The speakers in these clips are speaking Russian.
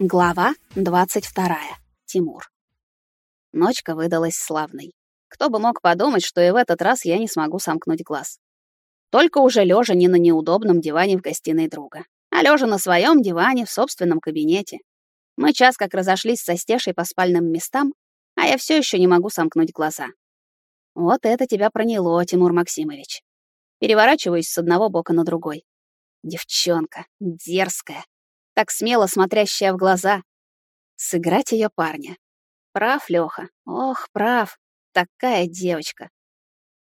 Глава 22. Тимур. Ночка выдалась славной. Кто бы мог подумать, что и в этот раз я не смогу сомкнуть глаз. Только уже лежа не на неудобном диване в гостиной друга, а лежа на своем диване в собственном кабинете. Мы час как разошлись со Стешей по спальным местам, а я все еще не могу сомкнуть глаза. Вот это тебя проняло, Тимур Максимович. Переворачиваюсь с одного бока на другой. Девчонка, дерзкая, так смело смотрящая в глаза. Сыграть ее парня. Прав, Леха. Ох, прав. Такая девочка.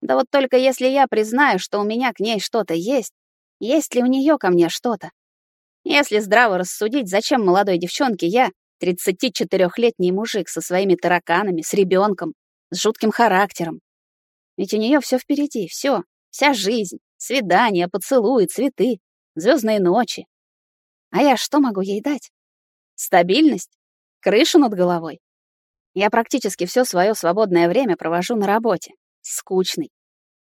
Да вот только если я признаю, что у меня к ней что-то есть, есть ли у нее ко мне что-то? Если здраво рассудить, зачем молодой девчонке я, 34-летний мужик со своими тараканами, с ребенком, с жутким характером? Ведь у нее все впереди, все, вся жизнь, свидания, поцелуи, цветы, звездные ночи, а я что могу ей дать? Стабильность? Крышу над головой? Я практически все свое свободное время провожу на работе. Скучный.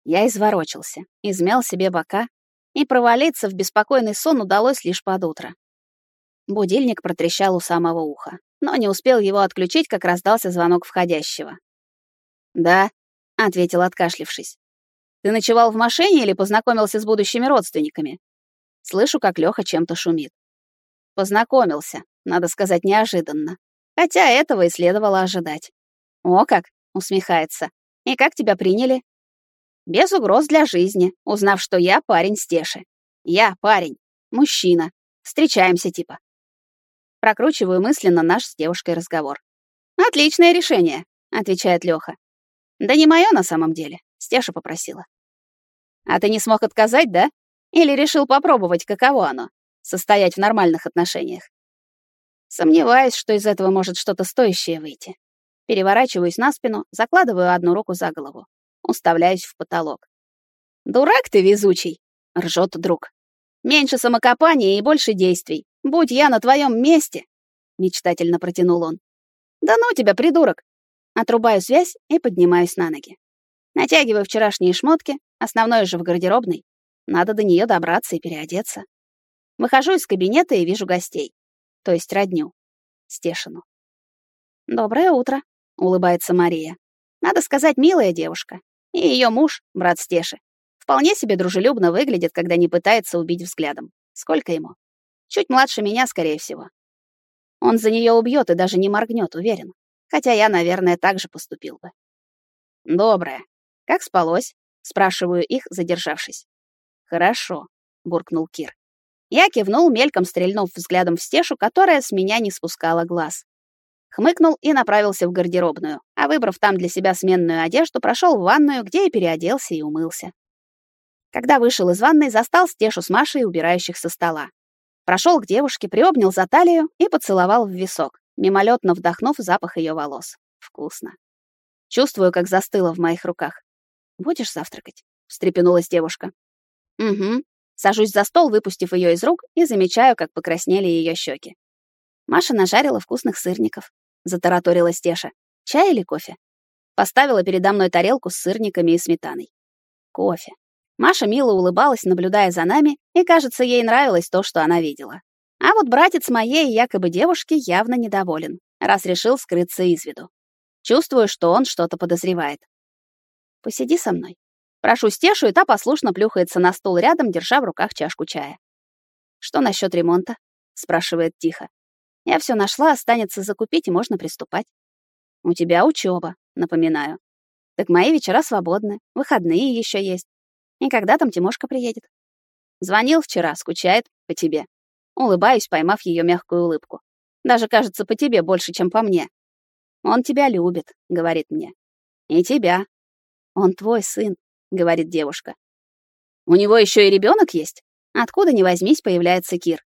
Я изворочился, измял себе бока, и провалиться в беспокойный сон удалось лишь под утро. Будильник протрещал у самого уха, но не успел его отключить, как раздался звонок входящего. «Да», — ответил, откашлившись. «Ты ночевал в машине или познакомился с будущими родственниками?» Слышу, как Лёха чем-то шумит. Познакомился, надо сказать, неожиданно. Хотя этого и следовало ожидать. «О как!» — усмехается. «И как тебя приняли?» «Без угроз для жизни, узнав, что я парень Стеши. Я парень, мужчина. Встречаемся типа». Прокручиваю мысленно наш с девушкой разговор. «Отличное решение», — отвечает Лёха. «Да не моё на самом деле», — Стеша попросила. «А ты не смог отказать, да? Или решил попробовать, каково оно?» Состоять в нормальных отношениях. Сомневаюсь, что из этого может что-то стоящее выйти. Переворачиваюсь на спину, закладываю одну руку за голову, уставляюсь в потолок. «Дурак ты везучий!» — ржет друг. «Меньше самокопания и больше действий. Будь я на твоем месте!» — мечтательно протянул он. «Да ну тебя, придурок!» Отрубаю связь и поднимаюсь на ноги. Натягиваю вчерашние шмотки, основное же в гардеробной. Надо до нее добраться и переодеться. Выхожу из кабинета и вижу гостей. То есть родню. Стешину. «Доброе утро», — улыбается Мария. Надо сказать, милая девушка. И ее муж, брат Стеши, вполне себе дружелюбно выглядит, когда не пытается убить взглядом. Сколько ему? Чуть младше меня, скорее всего. Он за нее убьет и даже не моргнет, уверен. Хотя я, наверное, так же поступил бы. «Доброе. Как спалось?» — спрашиваю их, задержавшись. «Хорошо», — буркнул Кир. Я кивнул, мельком стрельнув взглядом в стешу, которая с меня не спускала глаз. Хмыкнул и направился в гардеробную, а выбрав там для себя сменную одежду, прошел в ванную, где и переоделся и умылся. Когда вышел из ванной, застал Стешу с Машей, убирающих со стола. Прошел к девушке, приобнял за талию и поцеловал в висок, мимолетно вдохнув запах ее волос. Вкусно. Чувствую, как застыло в моих руках. «Будешь завтракать?» — встрепенулась девушка. «Угу», Сажусь за стол, выпустив ее из рук, и замечаю, как покраснели ее щеки. Маша нажарила вкусных сырников. Затараторила Стеша. Чай или кофе? Поставила передо мной тарелку с сырниками и сметаной. Кофе. Маша мило улыбалась, наблюдая за нами, и, кажется, ей нравилось то, что она видела. А вот братец моей якобы девушки явно недоволен, раз решил скрыться из виду. Чувствую, что он что-то подозревает. «Посиди со мной», Прошу Стешу, и та послушно плюхается на стул рядом, держа в руках чашку чая. «Что насчет ремонта?» — спрашивает тихо. «Я все нашла, останется закупить, и можно приступать». «У тебя учеба, напоминаю. Так мои вечера свободны, выходные еще есть. И когда там Тимошка приедет?» Звонил вчера, скучает по тебе. Улыбаюсь, поймав ее мягкую улыбку. Даже, кажется, по тебе больше, чем по мне. Он тебя любит, говорит мне. И тебя. Он твой сын говорит девушка. У него еще и ребенок есть? Откуда ни возьмись, появляется Кир.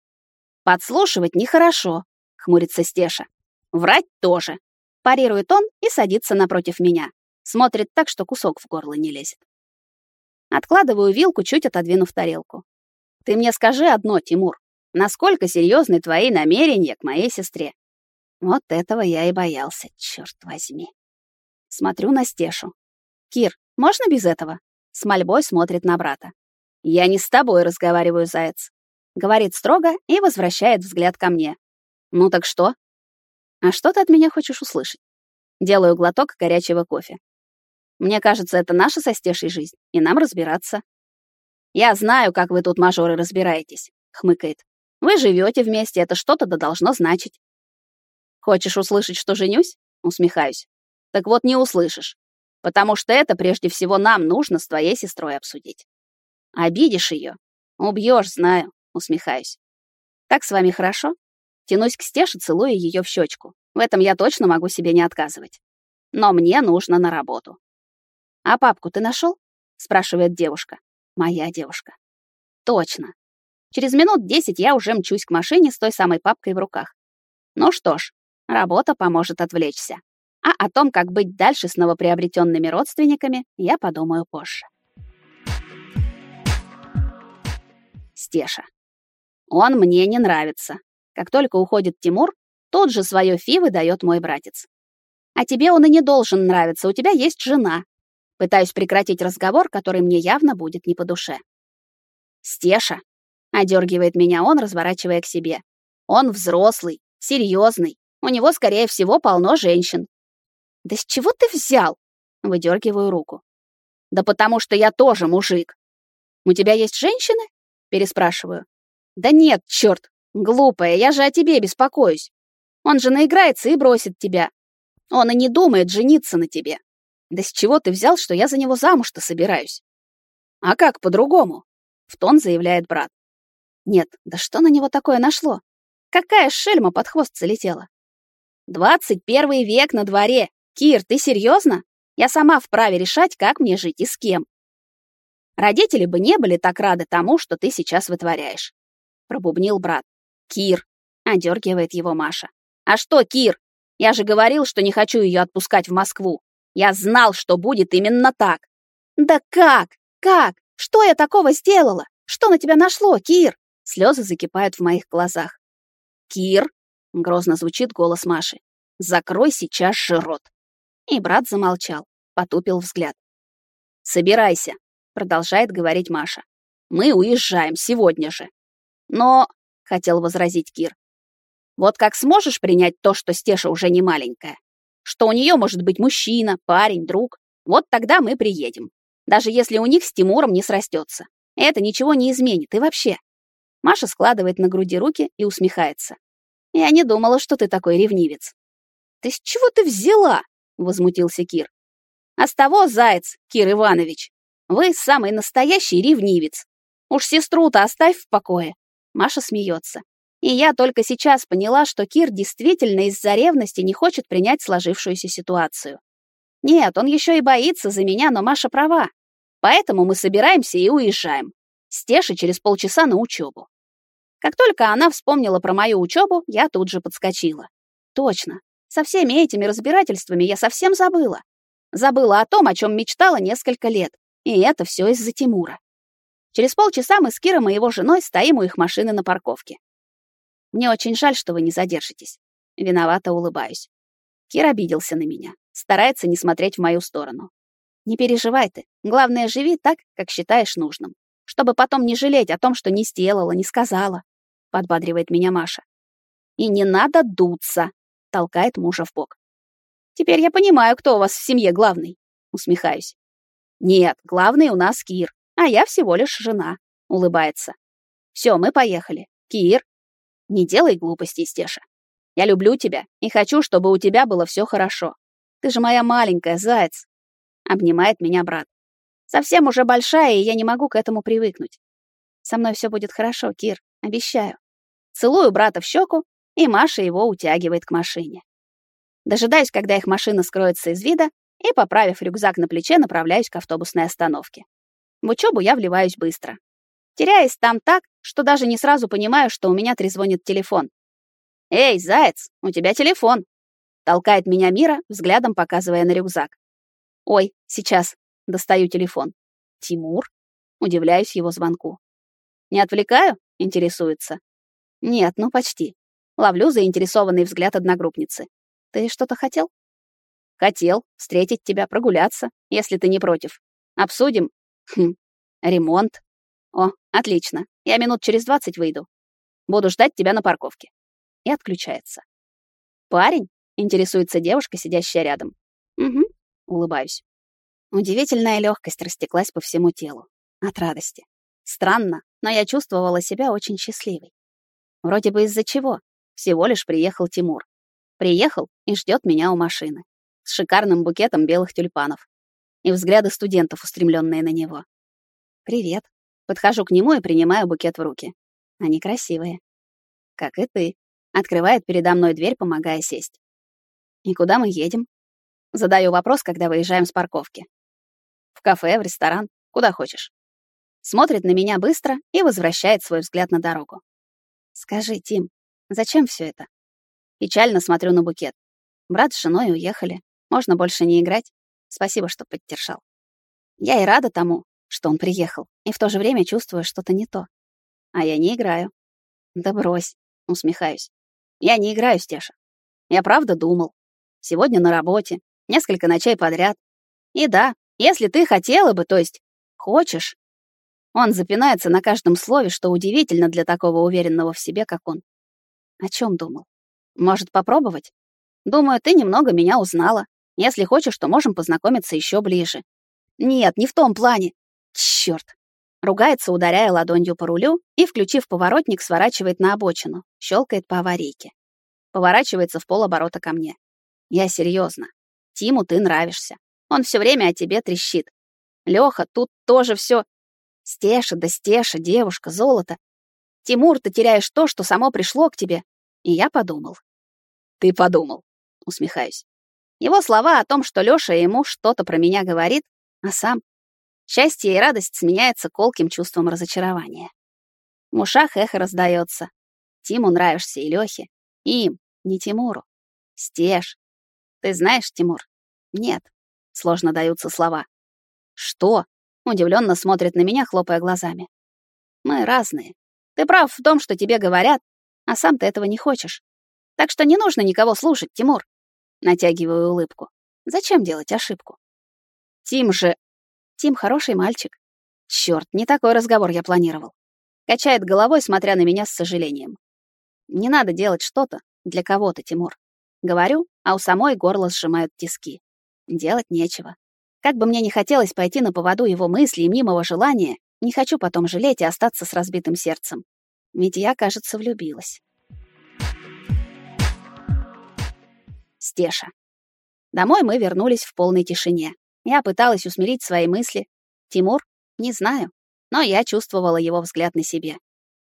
Подслушивать нехорошо, хмурится Стеша. Врать тоже. Парирует он и садится напротив меня. Смотрит так, что кусок в горло не лезет. Откладываю вилку, чуть отодвинув тарелку. Ты мне скажи одно, Тимур. Насколько серьезны твои намерения к моей сестре? Вот этого я и боялся, черт возьми. Смотрю на Стешу. Кир, можно без этого? С мольбой смотрит на брата. «Я не с тобой разговариваю, заяц», — говорит строго и возвращает взгляд ко мне. Ну так что? А что ты от меня хочешь услышать? Делаю глоток горячего кофе. Мне кажется, это наша со Стешей жизнь, и нам разбираться. Я знаю, как вы тут, мажоры, разбираетесь, хмыкает. Вы живете вместе, это что-то да должно значить. Хочешь услышать, что женюсь? Усмехаюсь. Так вот не услышишь, потому что это прежде всего нам нужно с твоей сестрой обсудить. Обидишь ее, убьешь, знаю, усмехаюсь. Так с вами хорошо? Тянусь к Стеше, целуя ее в щечку. В этом я точно могу себе не отказывать. Но мне нужно на работу. «А папку ты нашел? спрашивает девушка. Моя девушка. Точно. Через минут десять я уже мчусь к машине с той самой папкой в руках. Ну что ж, работа поможет отвлечься. А о том, как быть дальше с новоприобретенными родственниками, я подумаю позже. Стеша. Он мне не нравится. Как только уходит Тимур, тот же свое фи выдает мой братец. А тебе он и не должен нравиться, у тебя есть жена. Пытаюсь прекратить разговор, который мне явно будет не по душе. Стеша, одергивает меня он, разворачивая к себе. Он взрослый, серьезный. У него, скорее всего, полно женщин. Да с чего ты взял? Выдергиваю руку. Да потому что я тоже мужик. У тебя есть женщины? Переспрашиваю. Да нет, черт, глупая, я же о тебе беспокоюсь. Он же наиграется и бросит тебя. Он и не думает жениться на тебе. Да с чего ты взял, что я за него замуж-то собираюсь? А как по-другому? В тон заявляет брат. Нет, да что на него такое нашло? Какая шельма под хвост залетела? Двадцать первый век на дворе. Кир, ты серьезно? Я сама вправе решать, как мне жить и с кем. Родители бы не были так рады тому, что ты сейчас вытворяешь. Пробубнил брат. Кир. Одергивает его Маша. А что, Кир? Я же говорил, что не хочу ее отпускать в Москву. Я знал, что будет именно так. Да как? Как? Что я такого сделала? Что на тебя нашло, Кир? Слезы закипают в моих глазах. Кир, грозно звучит голос Маши. Закрой сейчас же рот. И брат замолчал, потупил взгляд. Собирайся, продолжает говорить Маша. Мы уезжаем сегодня же. Но, хотел возразить Кир. Вот как сможешь принять то, что Стеша уже не маленькая? что у нее может быть мужчина, парень, друг. Вот тогда мы приедем. Даже если у них с Тимуром не срастется. Это ничего не изменит и вообще. Маша складывает на груди руки и усмехается. Я не думала, что ты такой ревнивец. Ты с чего ты взяла? Возмутился Кир. А с того, заяц, Кир Иванович. Вы самый настоящий ревнивец. Уж сестру-то оставь в покое. Маша смеется. И я только сейчас поняла, что Кир действительно из-за ревности не хочет принять сложившуюся ситуацию. Нет, он еще и боится за меня, но Маша права. Поэтому мы собираемся и уезжаем. Стеша через полчаса на учебу. Как только она вспомнила про мою учебу, я тут же подскочила. Точно. Со всеми этими разбирательствами я совсем забыла. Забыла о том, о чем мечтала несколько лет. И это все из-за Тимура. Через полчаса мы с Киром и его женой стоим у их машины на парковке. Мне очень жаль, что вы не задержитесь. Виновато улыбаюсь. Кир обиделся на меня, старается не смотреть в мою сторону. Не переживай ты. Главное, живи так, как считаешь нужным, чтобы потом не жалеть о том, что не сделала, не сказала, подбадривает меня Маша. И не надо дуться, толкает мужа в бок. Теперь я понимаю, кто у вас в семье главный, усмехаюсь. Нет, главный у нас Кир, а я всего лишь жена, улыбается. Все, мы поехали. Кир, не делай глупостей, Стеша. Я люблю тебя и хочу, чтобы у тебя было все хорошо. Ты же моя маленькая, заяц. Обнимает меня брат. Совсем уже большая, и я не могу к этому привыкнуть. Со мной все будет хорошо, Кир, обещаю. Целую брата в щеку, и Маша его утягивает к машине. Дожидаюсь, когда их машина скроется из вида, и, поправив рюкзак на плече, направляюсь к автобусной остановке. В учебу я вливаюсь быстро теряясь там так, что даже не сразу понимаю, что у меня трезвонит телефон. «Эй, заяц, у тебя телефон!» Толкает меня Мира, взглядом показывая на рюкзак. «Ой, сейчас. Достаю телефон. Тимур?» Удивляюсь его звонку. «Не отвлекаю?» — интересуется. «Нет, ну почти». Ловлю заинтересованный взгляд одногруппницы. «Ты что-то хотел?» «Хотел. Встретить тебя, прогуляться, если ты не против. Обсудим. Хм. Ремонт. О, отлично. Я минут через двадцать выйду. Буду ждать тебя на парковке. и отключается. «Парень?» — интересуется девушка, сидящая рядом. «Угу», — улыбаюсь. Удивительная легкость растеклась по всему телу. От радости. Странно, но я чувствовала себя очень счастливой. Вроде бы из-за чего. Всего лишь приехал Тимур. Приехал и ждет меня у машины. С шикарным букетом белых тюльпанов. И взгляды студентов, устремленные на него. «Привет». Подхожу к нему и принимаю букет в руки. Они красивые. Как и ты. Открывает передо мной дверь, помогая сесть. И куда мы едем? Задаю вопрос, когда выезжаем с парковки. В кафе, в ресторан, куда хочешь. Смотрит на меня быстро и возвращает свой взгляд на дорогу. Скажи, Тим, зачем все это? Печально смотрю на букет. Брат с женой уехали. Можно больше не играть. Спасибо, что поддержал. Я и рада тому, что он приехал, и в то же время чувствую что-то не то. А я не играю. Да брось, усмехаюсь. Я не играю, Стеша. Я правда думал. Сегодня на работе, несколько ночей подряд. И да, если ты хотела бы, то есть хочешь. Он запинается на каждом слове, что удивительно для такого уверенного в себе, как он. О чем думал? Может, попробовать? Думаю, ты немного меня узнала. Если хочешь, то можем познакомиться еще ближе. Нет, не в том плане. Черт! Ругается, ударяя ладонью по рулю и, включив поворотник, сворачивает на обочину, щелкает по аварийке. Поворачивается в полоборота ко мне. Я серьезно. Тиму ты нравишься. Он все время о тебе трещит. Леха, тут тоже все. Стеша, да Стеша, девушка, золото. Тимур, ты теряешь то, что само пришло к тебе. И я подумал. Ты подумал, усмехаюсь. Его слова о том, что Лёша ему что-то про меня говорит, а сам счастье и радость сменяется колким чувством разочарования. В ушах эхо раздается. Тиму нравишься и Лёхе, и им, не Тимуру. Стеж. Ты знаешь, Тимур? Нет. Сложно даются слова. Что? Удивленно смотрит на меня, хлопая глазами. Мы разные. Ты прав в том, что тебе говорят, а сам ты этого не хочешь. Так что не нужно никого слушать, Тимур. Натягиваю улыбку. Зачем делать ошибку? Тим же... Тим хороший мальчик. Чёрт, не такой разговор я планировал. Качает головой, смотря на меня с сожалением. Не надо делать что-то для кого-то, Тимур. Говорю, а у самой горло сжимают тиски. Делать нечего. Как бы мне не хотелось пойти на поводу его мыслей и мнимого желания, не хочу потом жалеть и остаться с разбитым сердцем. Ведь я, кажется, влюбилась. Стеша. Домой мы вернулись в полной тишине. Я пыталась усмирить свои мысли. Тимур? Не знаю. Но я чувствовала его взгляд на себе.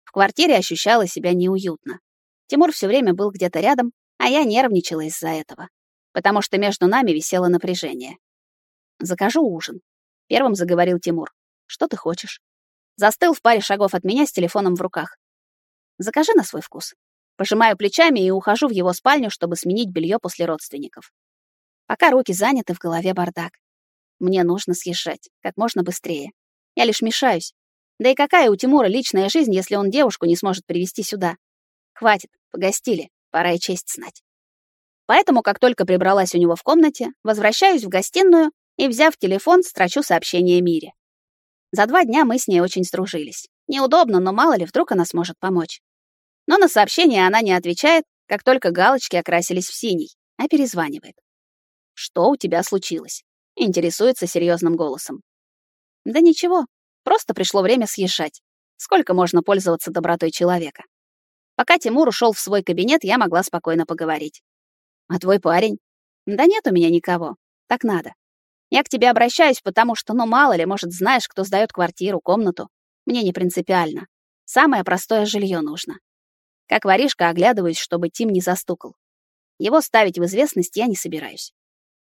В квартире ощущала себя неуютно. Тимур все время был где-то рядом, а я нервничала из-за этого, потому что между нами висело напряжение. «Закажу ужин», — первым заговорил Тимур. «Что ты хочешь?» Застыл в паре шагов от меня с телефоном в руках. «Закажи на свой вкус». Пожимаю плечами и ухожу в его спальню, чтобы сменить белье после родственников. Пока руки заняты, в голове бардак. Мне нужно съезжать, как можно быстрее. Я лишь мешаюсь. Да и какая у Тимура личная жизнь, если он девушку не сможет привести сюда? Хватит, погостили, пора и честь знать. Поэтому, как только прибралась у него в комнате, возвращаюсь в гостиную и, взяв телефон, строчу сообщение Мире. За два дня мы с ней очень сдружились. Неудобно, но мало ли, вдруг она сможет помочь. Но на сообщение она не отвечает, как только галочки окрасились в синий, а перезванивает. «Что у тебя случилось?» — интересуется серьезным голосом. «Да ничего, просто пришло время съезжать. Сколько можно пользоваться добротой человека?» Пока Тимур ушел в свой кабинет, я могла спокойно поговорить. «А твой парень?» «Да нет у меня никого. Так надо. Я к тебе обращаюсь, потому что, ну, мало ли, может, знаешь, кто сдает квартиру, комнату. Мне не принципиально. Самое простое жилье нужно. Как воришка оглядываюсь, чтобы Тим не застукал. Его ставить в известность я не собираюсь.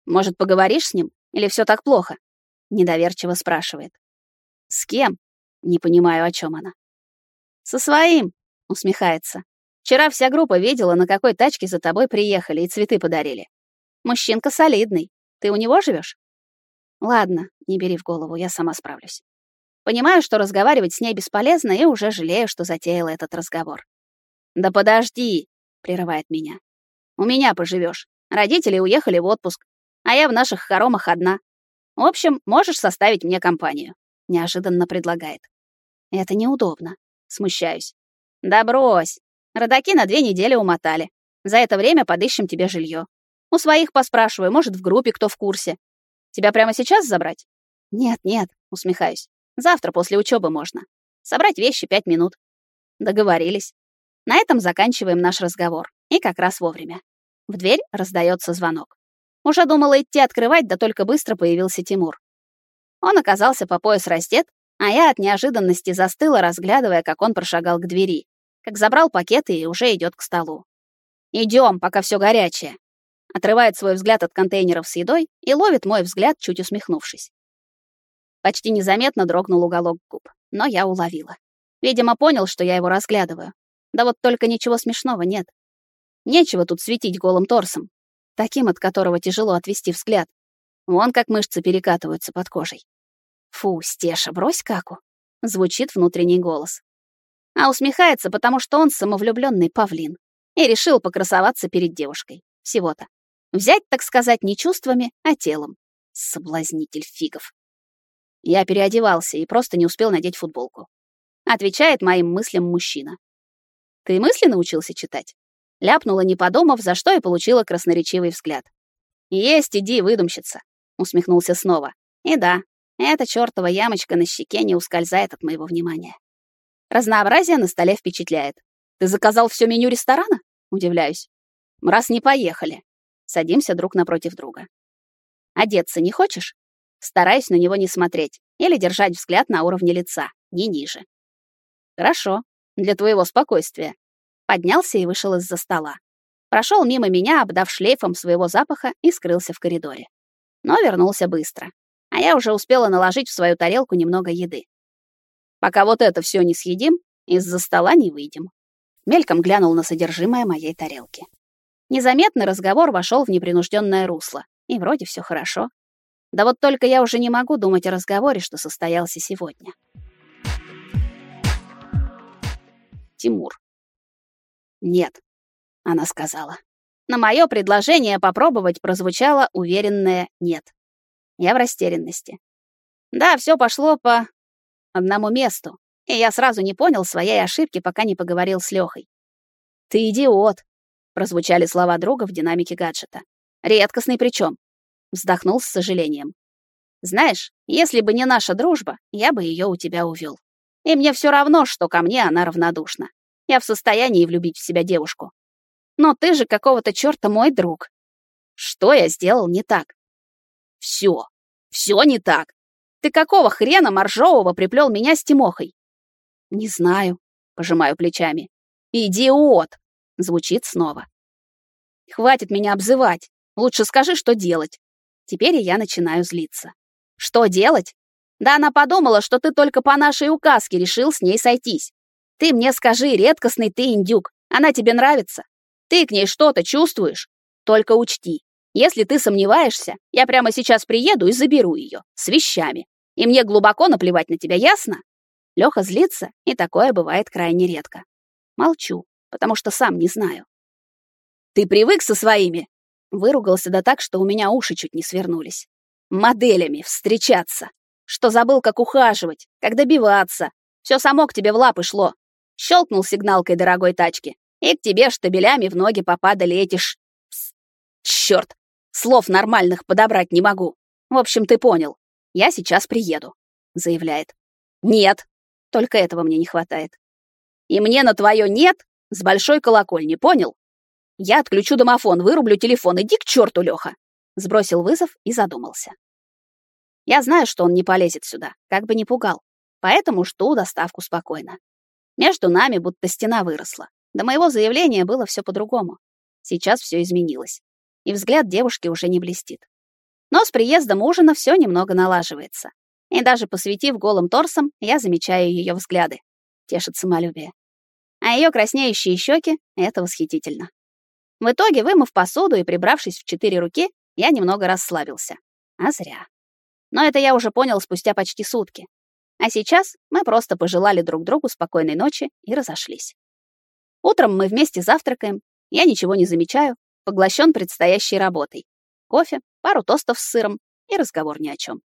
Может, поговоришь с ним? Или все так плохо? Недоверчиво спрашивает. С кем? Не понимаю, о чем она. Со своим, усмехается. Вчера вся группа видела, на какой тачке за тобой приехали и цветы подарили. Мужчинка солидный. Ты у него живешь? Ладно, не бери в голову, я сама справлюсь. Понимаю, что разговаривать с ней бесполезно, и уже жалею, что затеяла этот разговор. «Да подожди!» — прерывает меня. «У меня поживешь. Родители уехали в отпуск, а я в наших хоромах одна. В общем, можешь составить мне компанию», — неожиданно предлагает. «Это неудобно», — смущаюсь. «Да брось. Родаки на две недели умотали. За это время подыщем тебе жилье. У своих поспрашиваю, может, в группе кто в курсе. Тебя прямо сейчас забрать? Нет, нет, усмехаюсь. Завтра после учебы можно. Собрать вещи пять минут. Договорились. На этом заканчиваем наш разговор. И как раз вовремя. В дверь раздается звонок. Уже думала идти открывать, да только быстро появился Тимур. Он оказался по пояс раздет, а я от неожиданности застыла, разглядывая, как он прошагал к двери, как забрал пакеты и уже идет к столу. Идем, пока все горячее. Отрывает свой взгляд от контейнеров с едой и ловит мой взгляд, чуть усмехнувшись. Почти незаметно дрогнул уголок губ, но я уловила. Видимо, понял, что я его разглядываю. Да вот только ничего смешного нет. Нечего тут светить голым торсом, таким, от которого тяжело отвести взгляд. Вон как мышцы перекатываются под кожей. Фу, Стеша, брось каку. Звучит внутренний голос. А усмехается, потому что он самовлюбленный павлин. И решил покрасоваться перед девушкой. Всего-то. Взять, так сказать, не чувствами, а телом. Соблазнитель фигов. Я переодевался и просто не успел надеть футболку. Отвечает моим мыслям мужчина. Ты мысли научился читать? Ляпнула, не подумав, за что и получила красноречивый взгляд. «Есть, иди, выдумщица», — усмехнулся снова. «И да, эта чёртова ямочка на щеке не ускользает от моего внимания. Разнообразие на столе впечатляет. Ты заказал все меню ресторана? Удивляюсь. Раз не поехали. Садимся друг напротив друга. Одеться не хочешь? Стараюсь на него не смотреть или держать взгляд на уровне лица, не ниже. Хорошо, для твоего спокойствия поднялся и вышел из-за стола. Прошел мимо меня, обдав шлейфом своего запаха и скрылся в коридоре. Но вернулся быстро. А я уже успела наложить в свою тарелку немного еды. Пока вот это все не съедим, из-за стола не выйдем. Мельком глянул на содержимое моей тарелки. Незаметно разговор вошел в непринужденное русло, и вроде все хорошо. Да вот только я уже не могу думать о разговоре, что состоялся сегодня. Тимур. «Нет», — она сказала. На мое предложение попробовать прозвучало уверенное «нет». Я в растерянности. Да, все пошло по одному месту, и я сразу не понял своей ошибки, пока не поговорил с Лехой. «Ты идиот», — прозвучали слова друга в динамике гаджета. «Редкостный причем», — вздохнул с сожалением. «Знаешь, если бы не наша дружба, я бы ее у тебя увел. И мне все равно, что ко мне она равнодушна. Я в состоянии влюбить в себя девушку. Но ты же какого-то чёрта мой друг. Что я сделал не так? Всё. Всё не так. Ты какого хрена моржового приплел меня с Тимохой? Не знаю, пожимаю плечами. Идиот, звучит снова. Хватит меня обзывать. Лучше скажи, что делать. Теперь я начинаю злиться. Что делать? Да она подумала, что ты только по нашей указке решил с ней сойтись. Ты мне скажи, редкостный ты индюк, она тебе нравится? Ты к ней что-то чувствуешь? Только учти, если ты сомневаешься, я прямо сейчас приеду и заберу ее с вещами. И мне глубоко наплевать на тебя, ясно? Леха злится, и такое бывает крайне редко. Молчу, потому что сам не знаю. Ты привык со своими? Выругался да так, что у меня уши чуть не свернулись. Моделями встречаться. Что забыл, как ухаживать, как добиваться. Все само к тебе в лапы шло. Щелкнул сигналкой дорогой тачки, и к тебе штабелями в ноги попадали эти ш... Чёрт, слов нормальных подобрать не могу. В общем, ты понял. Я сейчас приеду, заявляет. Нет, только этого мне не хватает. И мне на твое «нет» с большой колокольни, понял? Я отключу домофон, вырублю телефон, иди к черту, Леха. Сбросил вызов и задумался. Я знаю, что он не полезет сюда, как бы не пугал, поэтому жду доставку спокойно. Между нами будто стена выросла. До моего заявления было все по-другому. Сейчас все изменилось. И взгляд девушки уже не блестит. Но с приездом ужина все немного налаживается. И даже посветив голым торсом, я замечаю ее взгляды. Тешит самолюбие. А ее краснеющие щеки — это восхитительно. В итоге, вымыв посуду и прибравшись в четыре руки, я немного расслабился. А зря. Но это я уже понял спустя почти сутки. А сейчас мы просто пожелали друг другу спокойной ночи и разошлись. Утром мы вместе завтракаем, я ничего не замечаю, поглощен предстоящей работой. Кофе, пару тостов с сыром и разговор ни о чем.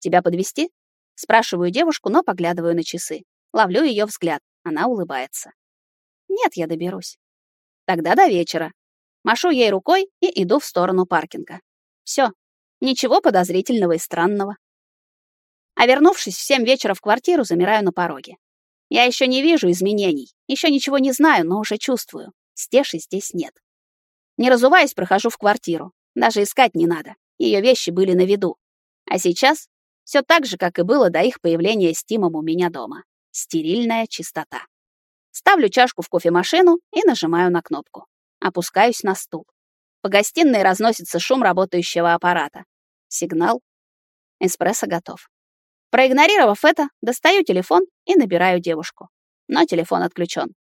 «Тебя подвести? спрашиваю девушку, но поглядываю на часы. Ловлю ее взгляд, она улыбается. Нет, я доберусь. Тогда до вечера. Машу ей рукой и иду в сторону паркинга. Все, ничего подозрительного и странного. А вернувшись в семь вечера в квартиру, замираю на пороге. Я еще не вижу изменений, еще ничего не знаю, но уже чувствую. Стеши здесь нет. Не разуваясь, прохожу в квартиру. Даже искать не надо. Ее вещи были на виду. А сейчас все так же, как и было до их появления с Тимом у меня дома. Стерильная чистота. Ставлю чашку в кофемашину и нажимаю на кнопку. Опускаюсь на стул. По гостиной разносится шум работающего аппарата. Сигнал. Эспрессо готов. Проигнорировав это, достаю телефон и набираю девушку. Но телефон отключен.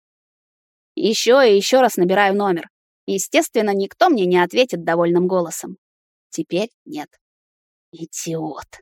Еще и еще раз набираю номер. Естественно, никто мне не ответит довольным голосом. Теперь нет. Идиот.